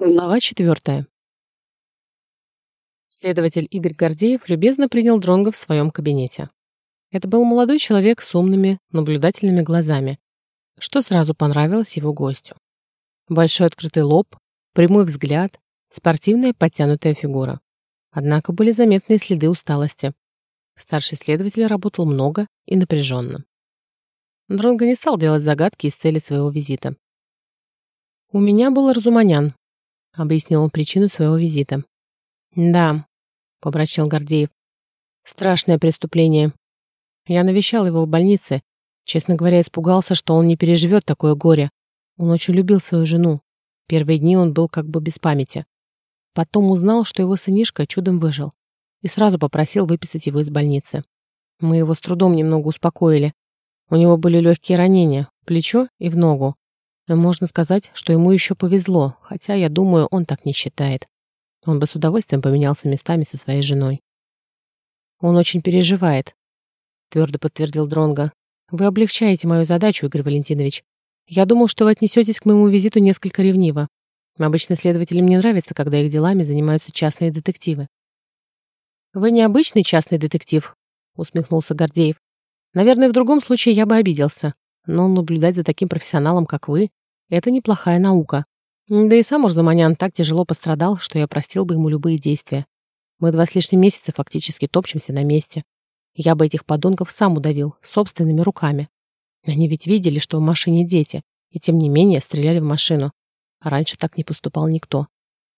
Глава четвертая. Следователь Игорь Гордеев любезно принял Дронга в своем кабинете. Это был молодой человек с умными, наблюдательными глазами, что сразу понравилось его гостю. Большой открытый лоб, прямой взгляд, спортивная подтянутая фигура. Однако были заметные следы усталости. Старший следователь работал много и напряженно. Дронго не стал делать загадки из цели своего визита. «У меня был Разуманян», — объяснил он причину своего визита. «Да», — попрощал Гордеев. «Страшное преступление. Я навещал его в больнице. Честно говоря, испугался, что он не переживет такое горе. Он очень любил свою жену. Первые дни он был как бы без памяти. Потом узнал, что его сынишка чудом выжил. И сразу попросил выписать его из больницы. Мы его с трудом немного успокоили. У него были легкие ранения в плечо и в ногу. Можно сказать, что ему еще повезло, хотя, я думаю, он так не считает. Он бы с удовольствием поменялся местами со своей женой. Он очень переживает, твердо подтвердил Дронга. Вы облегчаете мою задачу, Игорь Валентинович. Я думал, что вы отнесетесь к моему визиту несколько ревниво. Обычно следователям не нравится, когда их делами занимаются частные детективы. Вы не обычный частный детектив, усмехнулся Гордеев. Наверное, в другом случае я бы обиделся. Но наблюдать за таким профессионалом, как вы, это неплохая наука. Да и сам Урзаманян так тяжело пострадал, что я простил бы ему любые действия. Мы два с лишним месяца фактически топчемся на месте. Я бы этих подонков сам удавил, собственными руками. Они ведь видели, что в машине дети, и тем не менее стреляли в машину. А раньше так не поступал никто.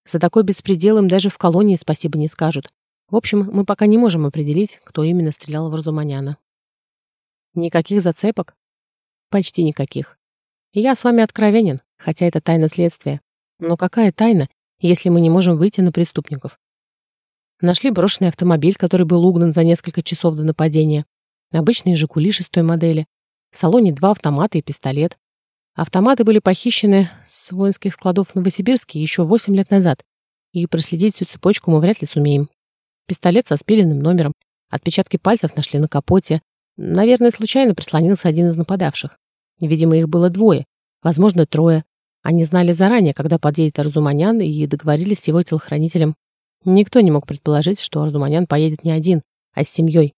За такой беспредел им даже в колонии спасибо не скажут. В общем, мы пока не можем определить, кто именно стрелял в Разуманяна. Никаких зацепок? Почти никаких. Я с вами откровенен, хотя это тайна следствия. Но какая тайна, если мы не можем выйти на преступников? Нашли брошенный автомобиль, который был угнан за несколько часов до нападения. Обычные «Жигули» шестой модели. В салоне два автомата и пистолет. Автоматы были похищены с воинских складов в Новосибирске еще 8 лет назад, и проследить всю цепочку мы вряд ли сумеем. Пистолет со спиленным номером. Отпечатки пальцев нашли на капоте. Наверное, случайно прислонился один из нападавших. Видимо, их было двое, возможно, трое. Они знали заранее, когда подъедет Арзуманян, и договорились с его телохранителем Никто не мог предположить, что Ардуманян поедет не один, а с семьей.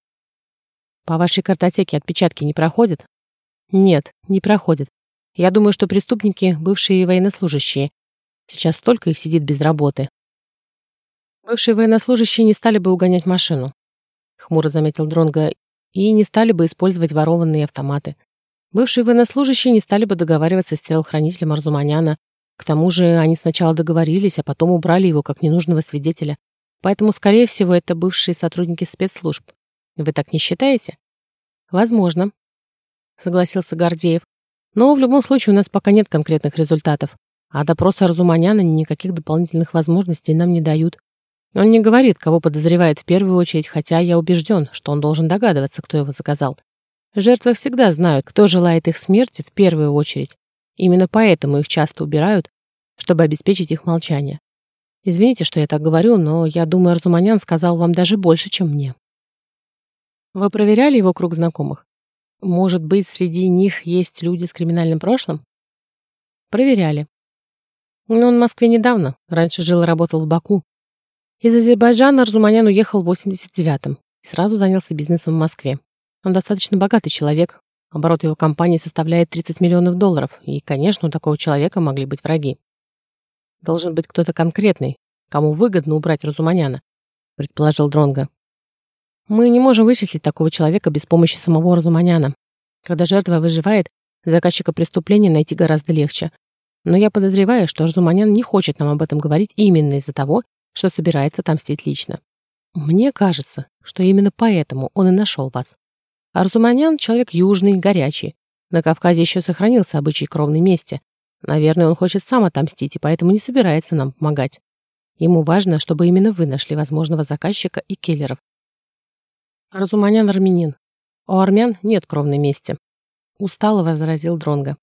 По вашей картотеке отпечатки не проходят? Нет, не проходят. Я думаю, что преступники – бывшие военнослужащие. Сейчас столько их сидит без работы. Бывшие военнослужащие не стали бы угонять машину, хмуро заметил Дронга, и не стали бы использовать ворованные автоматы. Бывшие военнослужащие не стали бы договариваться с телохранителем Арзуманяна к тому же они сначала договорились, а потом убрали его как ненужного свидетеля. Поэтому, скорее всего, это бывшие сотрудники спецслужб. Вы так не считаете? Возможно, согласился Гордеев. Но в любом случае у нас пока нет конкретных результатов. А допросы Разуманяна никаких дополнительных возможностей нам не дают. Он не говорит, кого подозревает в первую очередь, хотя я убежден, что он должен догадываться, кто его заказал. Жертвы всегда знают, кто желает их смерти в первую очередь. Именно поэтому их часто убирают, чтобы обеспечить их молчание. Извините, что я так говорю, но я думаю, Арзуманян сказал вам даже больше, чем мне. Вы проверяли его круг знакомых? Может быть, среди них есть люди с криминальным прошлым? Проверяли. Но он в Москве недавно, раньше жил и работал в Баку. Из Азербайджана Арзуманян уехал в 89-м и сразу занялся бизнесом в Москве. Он достаточно богатый человек, Оборот его компании составляет 30 миллионов долларов, и, конечно, у такого человека могли быть враги. Должен быть кто-то конкретный, кому выгодно убрать Разуманяна, предположил Дронга. Мы не можем вычислить такого человека без помощи самого Разуманяна. Когда жертва выживает, заказчика преступления найти гораздо легче. Но я подозреваю, что Разуманян не хочет нам об этом говорить именно из-за того, что собирается отомстить лично. Мне кажется, что именно поэтому он и нашел вас. Арзуманян — человек южный, горячий. На Кавказе еще сохранился обычай кровной мести. Наверное, он хочет сам отомстить и поэтому не собирается нам помогать. Ему важно, чтобы именно вы нашли возможного заказчика и киллеров. Арзуманян армянин. У армян нет кровной мести. Устало возразил Дронга.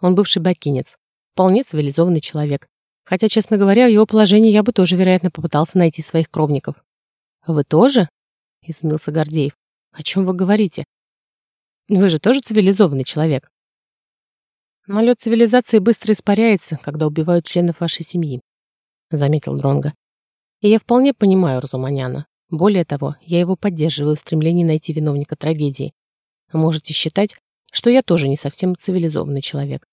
Он бывший бакинец. Вполне цивилизованный человек. Хотя, честно говоря, в его положении я бы тоже, вероятно, попытался найти своих кровников. «Вы тоже?» — изумился Гордеев. О чем вы говорите? Вы же тоже цивилизованный человек. Но лед цивилизации быстро испаряется, когда убивают членов вашей семьи. заметил Дронга. И я вполне понимаю Разуманяна. Более того, я его поддерживаю в стремлении найти виновника трагедии. Можете считать, что я тоже не совсем цивилизованный человек.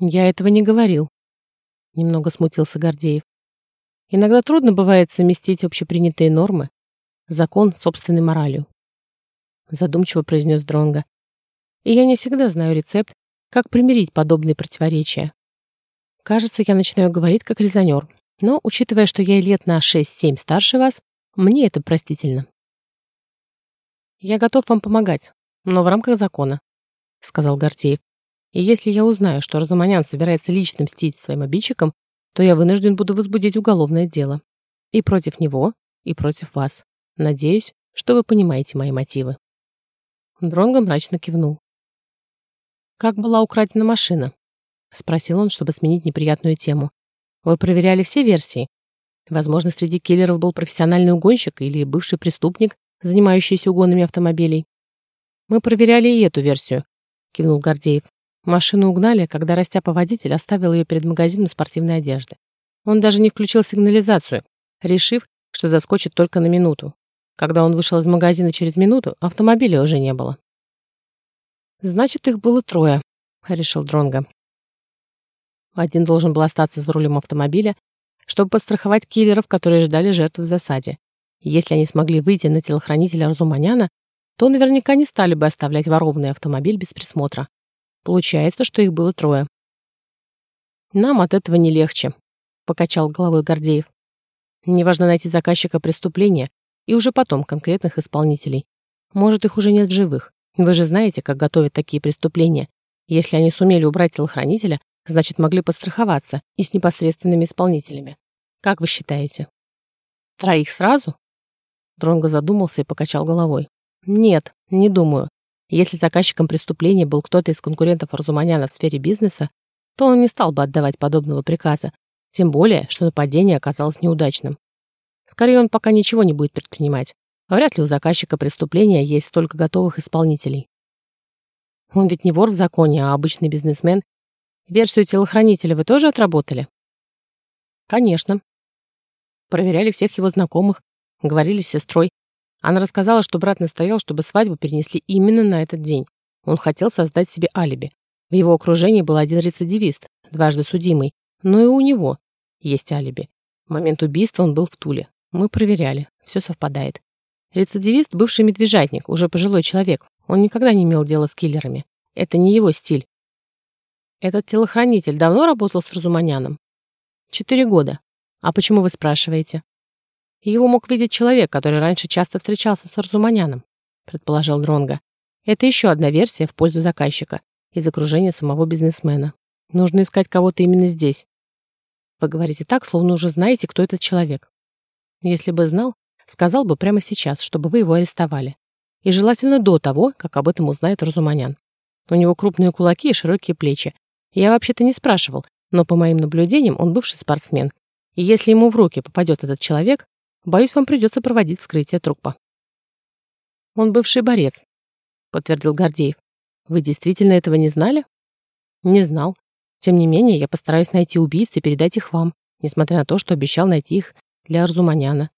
Я этого не говорил. Немного смутился Гордеев. Иногда трудно бывает совместить общепринятые нормы, закон с собственной моралью. Задумчиво произнес Дронга. И я не всегда знаю рецепт, как примирить подобные противоречия. Кажется, я начинаю говорить как резонер, но, учитывая, что я лет на 6-7 старше вас, мне это простительно. Я готов вам помогать, но в рамках закона, сказал Гортеев. И если я узнаю, что Розаманян собирается лично мстить своим обидчикам, то я вынужден буду возбудить уголовное дело. И против него, и против вас. Надеюсь, что вы понимаете мои мотивы. Дронго мрачно кивнул. «Как была украдена машина?» — спросил он, чтобы сменить неприятную тему. «Вы проверяли все версии? Возможно, среди киллеров был профессиональный угонщик или бывший преступник, занимающийся угонами автомобилей». «Мы проверяли и эту версию», — кивнул Гордеев. Машину угнали, когда Растяпа-водитель оставил ее перед магазином спортивной одежды. Он даже не включил сигнализацию, решив, что заскочит только на минуту. Когда он вышел из магазина через минуту, автомобиля уже не было. «Значит, их было трое», — решил Дронго. Один должен был остаться за рулем автомобиля, чтобы подстраховать киллеров, которые ждали жертвы в засаде. Если они смогли выйти на телохранителя Разуманяна, то наверняка не стали бы оставлять ворованный автомобиль без присмотра. Получается, что их было трое. «Нам от этого не легче», — покачал головой Гордеев. «Неважно найти заказчика преступления и уже потом конкретных исполнителей. Может, их уже нет в живых. Вы же знаете, как готовят такие преступления. Если они сумели убрать телохранителя, значит, могли постраховаться и с непосредственными исполнителями. Как вы считаете? Троих сразу? Дронго задумался и покачал головой. Нет, не думаю. Если заказчиком преступления был кто-то из конкурентов Разуманяна в сфере бизнеса, то он не стал бы отдавать подобного приказа, тем более, что нападение оказалось неудачным. Скорее, он пока ничего не будет предпринимать. Вряд ли у заказчика преступления есть столько готовых исполнителей. Он ведь не вор в законе, а обычный бизнесмен. Версию телохранителя вы тоже отработали? Конечно. Проверяли всех его знакомых, говорили с сестрой, она рассказала, что брат настоял, чтобы свадьбу перенесли именно на этот день. Он хотел создать себе алиби. В его окружении был один рецидивист, дважды судимый, но и у него есть алиби. В момент убийства он был в Туле. Мы проверяли. Все совпадает. Рецидивист – бывший медвежатник, уже пожилой человек. Он никогда не имел дела с киллерами. Это не его стиль. Этот телохранитель давно работал с Разуманяном? Четыре года. А почему вы спрашиваете? Его мог видеть человек, который раньше часто встречался с Арзуманяном, предположил Дронга. Это еще одна версия в пользу заказчика из окружения самого бизнесмена. Нужно искать кого-то именно здесь. Вы говорите так, словно уже знаете, кто этот человек. Если бы знал, сказал бы прямо сейчас, чтобы вы его арестовали. И желательно до того, как об этом узнает Разуманян. У него крупные кулаки и широкие плечи. Я вообще-то не спрашивал, но по моим наблюдениям он бывший спортсмен. И если ему в руки попадет этот человек, Боюсь, вам придется проводить вскрытие трупа. Он бывший борец, подтвердил Гордеев. Вы действительно этого не знали? Не знал. Тем не менее, я постараюсь найти убийц и передать их вам, несмотря на то, что обещал найти их для Арзуманяна.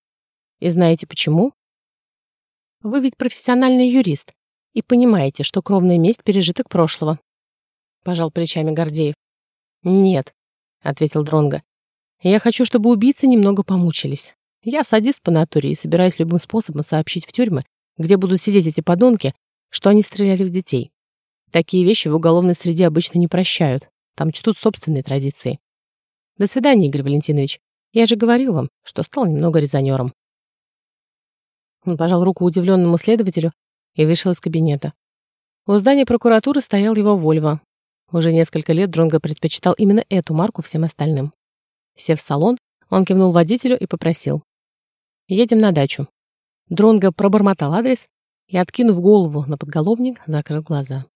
И знаете почему? Вы ведь профессиональный юрист и понимаете, что кровная месть пережиток прошлого. Пожал плечами Гордеев. Нет, ответил Дронга. Я хочу, чтобы убийцы немного помучились. Я садист по натуре и собираюсь любым способом сообщить в тюрьмы, где будут сидеть эти подонки, что они стреляли в детей. Такие вещи в уголовной среде обычно не прощают. Там чтут собственные традиции. До свидания, Игорь Валентинович. Я же говорил вам, что стал немного резонером. Он пожал руку удивленному следователю и вышел из кабинета. У здания прокуратуры стоял его Вольво. Уже несколько лет Дронго предпочитал именно эту марку всем остальным. Сев в салон, он кивнул водителю и попросил. Едем на дачу. Дронго пробормотал адрес и, откинув голову на подголовник, закрыл глаза.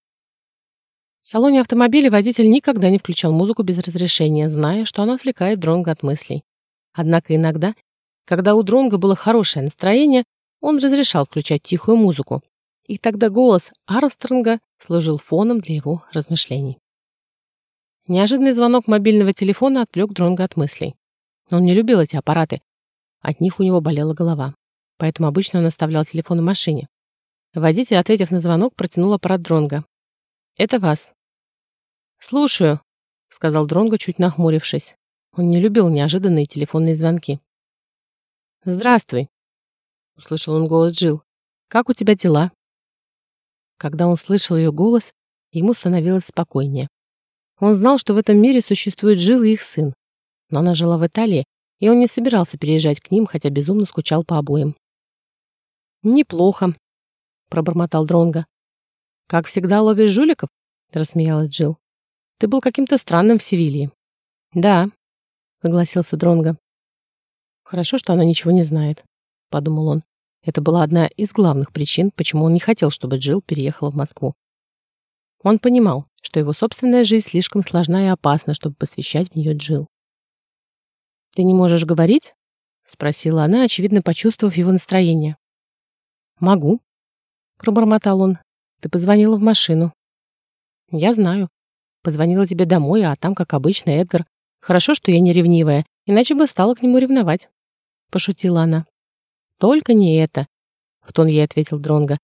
В салоне автомобиля водитель никогда не включал музыку без разрешения, зная, что она отвлекает Дронга от мыслей. Однако иногда, когда у Дронга было хорошее настроение, он разрешал включать тихую музыку, и тогда голос Армстронга служил фоном для его размышлений. Неожиданный звонок мобильного телефона отвлек Дронга от мыслей. Он не любил эти аппараты. От них у него болела голова. Поэтому обычно он оставлял телефон в машине. Водитель, ответив на звонок, протянул аппарат Дронга. «Это вас». «Слушаю», — сказал Дронго, чуть нахмурившись. Он не любил неожиданные телефонные звонки. «Здравствуй», — услышал он голос Джил. «Как у тебя дела?» Когда он слышал ее голос, ему становилось спокойнее. Он знал, что в этом мире существует Джил и их сын. Но она жила в Италии, и он не собирался переезжать к ним, хотя безумно скучал по обоим. «Неплохо», — пробормотал Дронго. «Как всегда ловишь жуликов?» — рассмеялась Джил. «Ты был каким-то странным в Севилье». «Да», — согласился Дронго. «Хорошо, что она ничего не знает», — подумал он. Это была одна из главных причин, почему он не хотел, чтобы Джил переехала в Москву. Он понимал, что его собственная жизнь слишком сложна и опасна, чтобы посвящать в нее Джил. «Ты не можешь говорить?» — спросила она, очевидно почувствовав его настроение. «Могу», — пробормотал он. «Ты позвонила в машину». «Я знаю. Позвонила тебе домой, а там, как обычно, Эдгар. Хорошо, что я не ревнивая, иначе бы стала к нему ревновать», — пошутила она. «Только не это», — в тон ей ответил Дронго.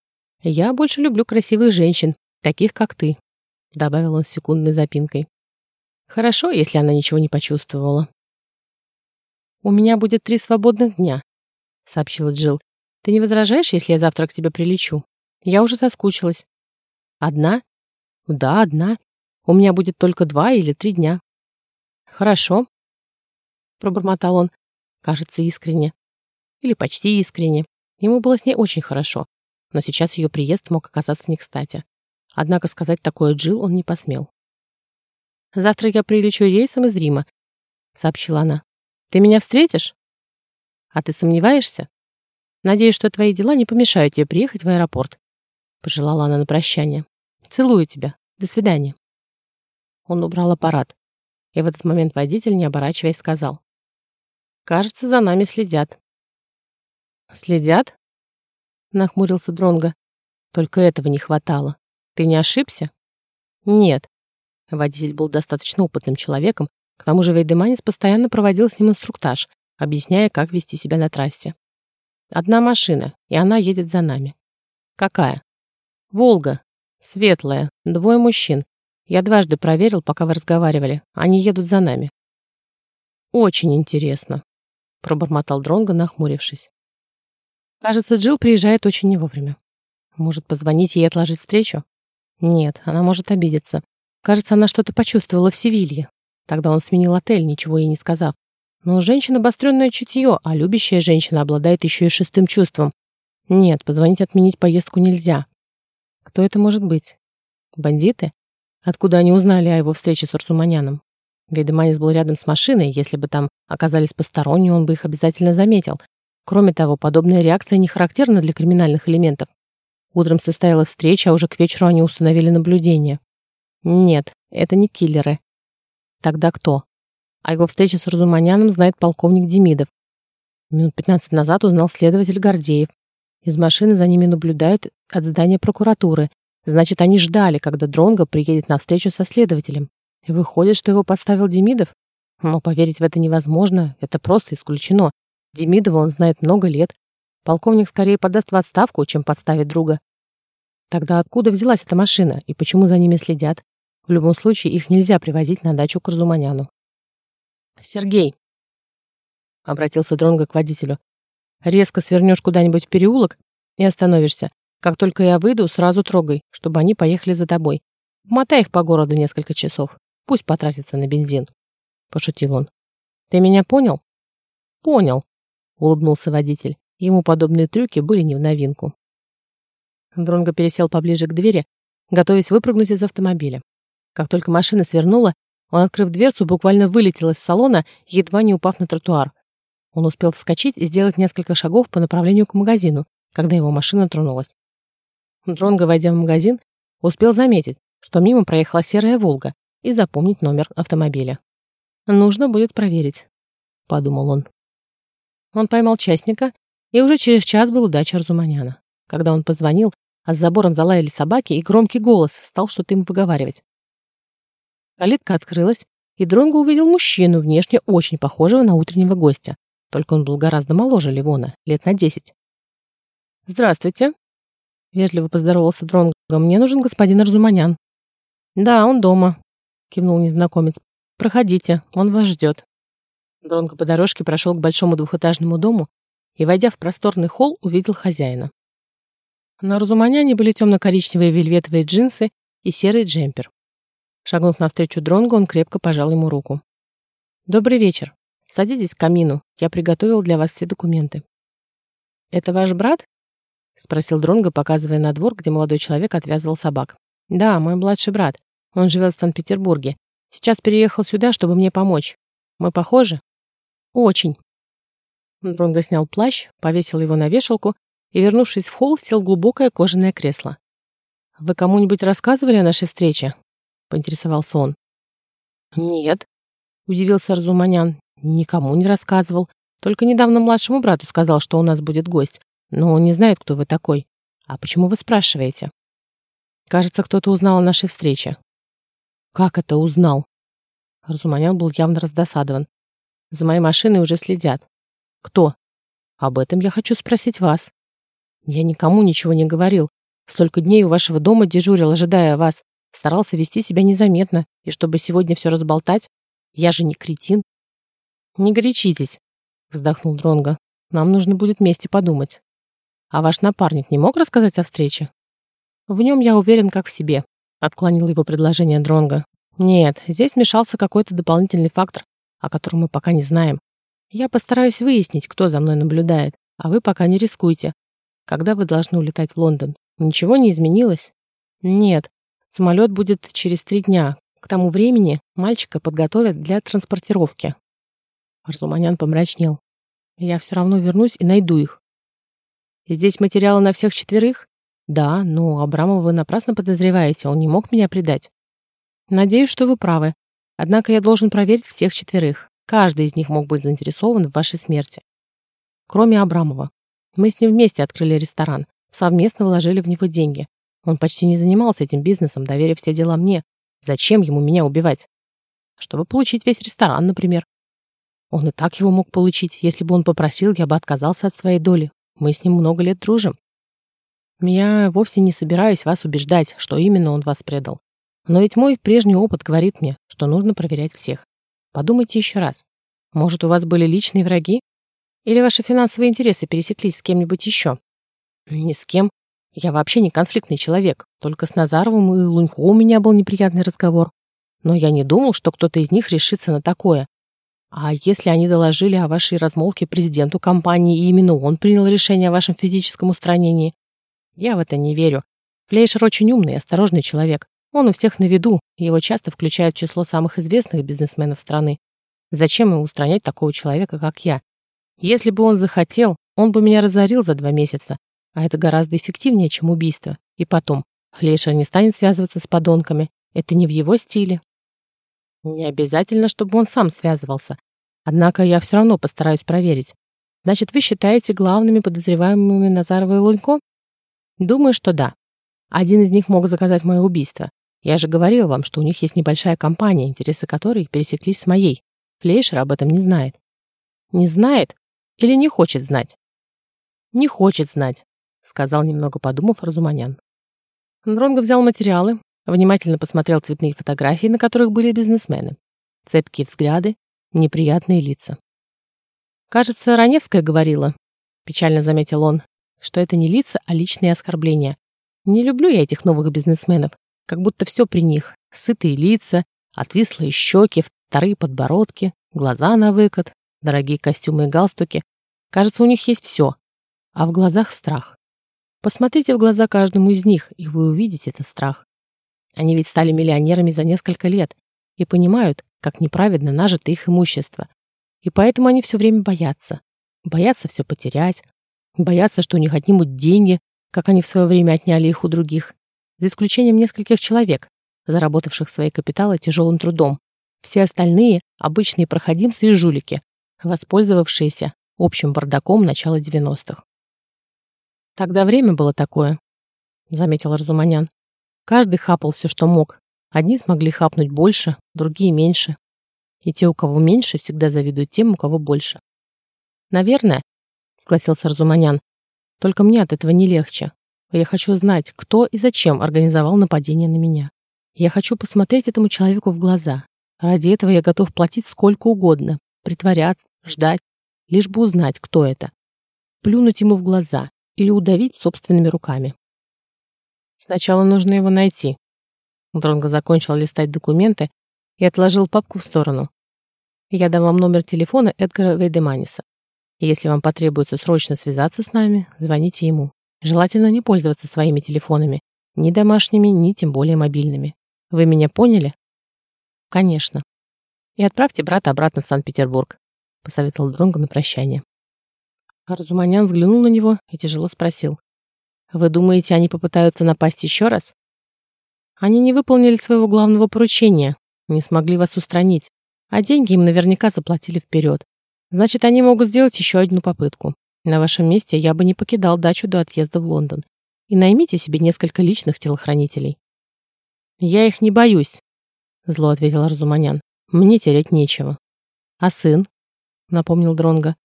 «Я больше люблю красивых женщин, таких, как ты», — добавил он с секундной запинкой. «Хорошо, если она ничего не почувствовала». «У меня будет три свободных дня», — сообщила Джилл. Ты не возражаешь, если я завтра к тебе прилечу? Я уже соскучилась. Одна? Да, одна. У меня будет только два или три дня. Хорошо, пробормотал он, кажется, искренне. Или почти искренне. Ему было с ней очень хорошо, но сейчас ее приезд мог оказаться не кстати. Однако сказать такое Джил он не посмел. «Завтра я прилечу рейсом из Рима», — сообщила она. «Ты меня встретишь?» «А ты сомневаешься?» Надеюсь, что твои дела не помешают тебе приехать в аэропорт. Пожелала она на прощание. Целую тебя. До свидания. Он убрал аппарат. И в этот момент водитель, не оборачиваясь, сказал. Кажется, за нами следят. Следят? Нахмурился Дронго. Только этого не хватало. Ты не ошибся? Нет. Водитель был достаточно опытным человеком, к тому же Вейдеманис постоянно проводил с ним инструктаж, объясняя, как вести себя на трассе. Одна машина, и она едет за нами. Какая? Волга. Светлая. Двое мужчин. Я дважды проверил, пока вы разговаривали. Они едут за нами. Очень интересно, пробормотал Дронго, нахмурившись. Кажется, Джилл приезжает очень не вовремя. Может, позвонить ей и отложить встречу? Нет, она может обидеться. Кажется, она что-то почувствовала в Севилье. Тогда он сменил отель, ничего ей не сказав. Но у женщин обостренное чутье, а любящая женщина обладает еще и шестым чувством. Нет, позвонить отменить поездку нельзя. Кто это может быть? Бандиты? Откуда они узнали о его встрече с Урсуманяном? Ведоманис был рядом с машиной, если бы там оказались посторонние, он бы их обязательно заметил. Кроме того, подобная реакция не характерна для криминальных элементов. Утром состоялась встреча, а уже к вечеру они установили наблюдение. Нет, это не киллеры. Тогда кто? О его встрече с Разуманяном знает полковник Демидов. Минут 15 назад узнал следователь Гордеев. Из машины за ними наблюдают от здания прокуратуры. Значит, они ждали, когда Дронго приедет на встречу со следователем. Выходит, что его подставил Демидов? Но поверить в это невозможно, это просто исключено. Демидова он знает много лет. Полковник скорее подаст в отставку, чем подставит друга. Тогда откуда взялась эта машина и почему за ними следят? В любом случае, их нельзя привозить на дачу к Разуманяну. «Сергей», — обратился Дронго к водителю, — «резко свернешь куда-нибудь в переулок и остановишься. Как только я выйду, сразу трогай, чтобы они поехали за тобой. Мотай их по городу несколько часов. Пусть потратятся на бензин», — пошутил он. «Ты меня понял?» «Понял», — улыбнулся водитель. Ему подобные трюки были не в новинку. Дронго пересел поближе к двери, готовясь выпрыгнуть из автомобиля. Как только машина свернула, он, открыв дверцу, буквально вылетел из салона, едва не упав на тротуар. Он успел вскочить и сделать несколько шагов по направлению к магазину, когда его машина тронулась. Дронго, войдя в магазин, успел заметить, что мимо проехала серая «Волга» и запомнить номер автомобиля. «Нужно будет проверить», — подумал он. Он поймал частника, и уже через час был удача Разуманяна. Когда он позвонил, а с забором залаяли собаки, и громкий голос стал что-то им выговаривать. Калитка открылась, и Дронго увидел мужчину, внешне очень похожего на утреннего гостя. Только он был гораздо моложе Ливона, лет на десять. «Здравствуйте», — вежливо поздоровался Дронго. «Мне нужен господин Арзуманян». «Да, он дома», — кивнул незнакомец. «Проходите, он вас ждет». Дронго по дорожке прошел к большому двухэтажному дому и, войдя в просторный холл, увидел хозяина. На Разуманяне были темно-коричневые вельветовые джинсы и серый джемпер. Шагнув навстречу Дронгу, он крепко пожал ему руку. «Добрый вечер. Садитесь к камину. Я приготовил для вас все документы». «Это ваш брат?» — спросил Дронго, показывая на двор, где молодой человек отвязывал собак. «Да, мой младший брат. Он живет в Санкт-Петербурге. Сейчас переехал сюда, чтобы мне помочь. Мы похожи?» «Очень». Дронго снял плащ, повесил его на вешалку и, вернувшись в холл, сел в глубокое кожаное кресло. «Вы кому-нибудь рассказывали о нашей встрече?» поинтересовался он. «Нет», — удивился Разуманян. «Никому не рассказывал. Только недавно младшему брату сказал, что у нас будет гость. Но он не знает, кто вы такой. А почему вы спрашиваете?» «Кажется, кто-то узнал о нашей встрече». «Как это узнал?» Разуманян был явно раздосадован. «За моей машиной уже следят». «Кто?» «Об этом я хочу спросить вас». «Я никому ничего не говорил. Столько дней у вашего дома дежурил, ожидая вас. Старался вести себя незаметно, и чтобы сегодня все разболтать, я же не кретин. Не горячитесь, вздохнул Дронго. Нам нужно будет вместе подумать. А ваш напарник не мог рассказать о встрече? В нем я уверен как в себе, отклонил его предложение Дронго. Нет, здесь мешался какой-то дополнительный фактор, о котором мы пока не знаем. Я постараюсь выяснить, кто за мной наблюдает, а вы пока не рискуйте. Когда вы должны улетать в Лондон? Ничего не изменилось? Нет, Самолет будет через три дня. К тому времени мальчика подготовят для транспортировки. Арзуманян помрачнел. Я все равно вернусь и найду их. Здесь материалы на всех четверых? Да, но Абрамова вы напрасно подозреваете, он не мог меня предать. Надеюсь, что вы правы. Однако я должен проверить всех четверых. Каждый из них мог быть заинтересован в вашей смерти. Кроме Абрамова. Мы с ним вместе открыли ресторан, совместно вложили в него деньги. Он почти не занимался этим бизнесом, доверив все дела мне. Зачем ему меня убивать? Чтобы получить весь ресторан, например. Он и так его мог получить. Если бы он попросил, я бы отказался от своей доли. Мы с ним много лет дружим. Я вовсе не собираюсь вас убеждать, что именно он вас предал. Но ведь мой прежний опыт говорит мне, что нужно проверять всех. Подумайте еще раз. Может, у вас были личные враги? Или ваши финансовые интересы пересеклись с кем-нибудь еще? Ни с кем. Я вообще не конфликтный человек. Только с Назаровым и Лунько у меня был неприятный разговор. Но я не думал, что кто-то из них решится на такое. А если они доложили о вашей размолвке президенту компании, и именно он принял решение о вашем физическом устранении? Я в это не верю. Флейшер очень умный и осторожный человек. Он у всех на виду, и его часто включают в число самых известных бизнесменов страны. Зачем ему устранять такого человека, как я? Если бы он захотел, он бы меня разорил за два месяца, а это гораздо эффективнее, чем убийство. И потом, Флейшер не станет связываться с подонками. Это не в его стиле. Не обязательно, чтобы он сам связывался. Однако я все равно постараюсь проверить. Значит, вы считаете главными подозреваемыми Назарова и Лунько? Думаю, что да. Один из них мог заказать мое убийство. Я же говорил вам, что у них есть небольшая компания, интересы которой пересеклись с моей. Флейшер об этом не знает. Не знает или не хочет знать? Не хочет знать сказал, немного подумав, Разуманян. Дронго взял материалы, внимательно посмотрел цветные фотографии, на которых были бизнесмены. Цепкие взгляды, неприятные лица. «Кажется, Раневская говорила», — печально заметил он, «что это не лица, а личные оскорбления. Не люблю я этих новых бизнесменов, как будто все при них. Сытые лица, отвислые щеки, вторые подбородки, глаза на выкат, дорогие костюмы и галстуки. Кажется, у них есть все, а в глазах страх. Посмотрите в глаза каждому из них, и вы увидите этот страх. Они ведь стали миллионерами за несколько лет и понимают, как неправедно нажито их имущество. И поэтому они все время боятся. Боятся все потерять, боятся, что у них отнимут деньги, как они в свое время отняли их у других, за исключением нескольких человек, заработавших свои капиталы тяжелым трудом. Все остальные – обычные проходимцы и жулики, воспользовавшиеся общим бардаком начала 90-х. Тогда время было такое, заметил Разуманян. Каждый хапал все, что мог. Одни смогли хапнуть больше, другие меньше. И те, у кого меньше, всегда завидуют тем, у кого больше. Наверное, согласился Разуманян. Только мне от этого не легче. Я хочу знать, кто и зачем организовал нападение на меня. Я хочу посмотреть этому человеку в глаза. Ради этого я готов платить сколько угодно, притворяться, ждать, лишь бы узнать, кто это. Плюнуть ему в глаза или удавить собственными руками. Сначала нужно его найти. Дронго закончил листать документы и отложил папку в сторону. Я дам вам номер телефона Эдгара Вейдеманиса. Если вам потребуется срочно связаться с нами, звоните ему. Желательно не пользоваться своими телефонами, ни домашними, ни тем более мобильными. Вы меня поняли? Конечно. И отправьте брата обратно в Санкт-Петербург, посоветовал Дронго на прощание. Арзуманян взглянул на него и тяжело спросил. Вы думаете, они попытаются напасть еще раз? Они не выполнили своего главного поручения, не смогли вас устранить, а деньги им наверняка заплатили вперед. Значит, они могут сделать еще одну попытку. На вашем месте я бы не покидал дачу до отъезда в Лондон. И наймите себе несколько личных телохранителей. Я их не боюсь, зло ответил Арзуманян. Мне терять нечего. А сын? напомнил Дронга.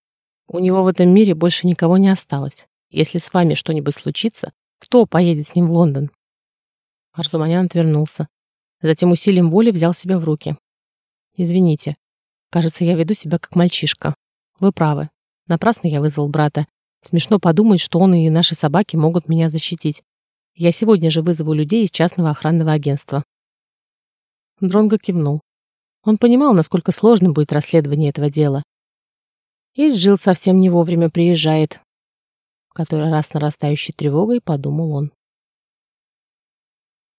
У него в этом мире больше никого не осталось. Если с вами что-нибудь случится, кто поедет с ним в Лондон? Арзуманян отвернулся. Затем усилием воли взял себя в руки. Извините, Кажется, я веду себя как мальчишка. Вы правы. Напрасно я вызвал брата. Смешно подумать, что он и наши собаки могут меня защитить. Я сегодня же вызову людей из частного охранного агентства. Дронго кивнул. Он понимал, насколько сложным будет расследование этого дела. И Джилл совсем не вовремя приезжает. Который раз нарастающей тревогой подумал он.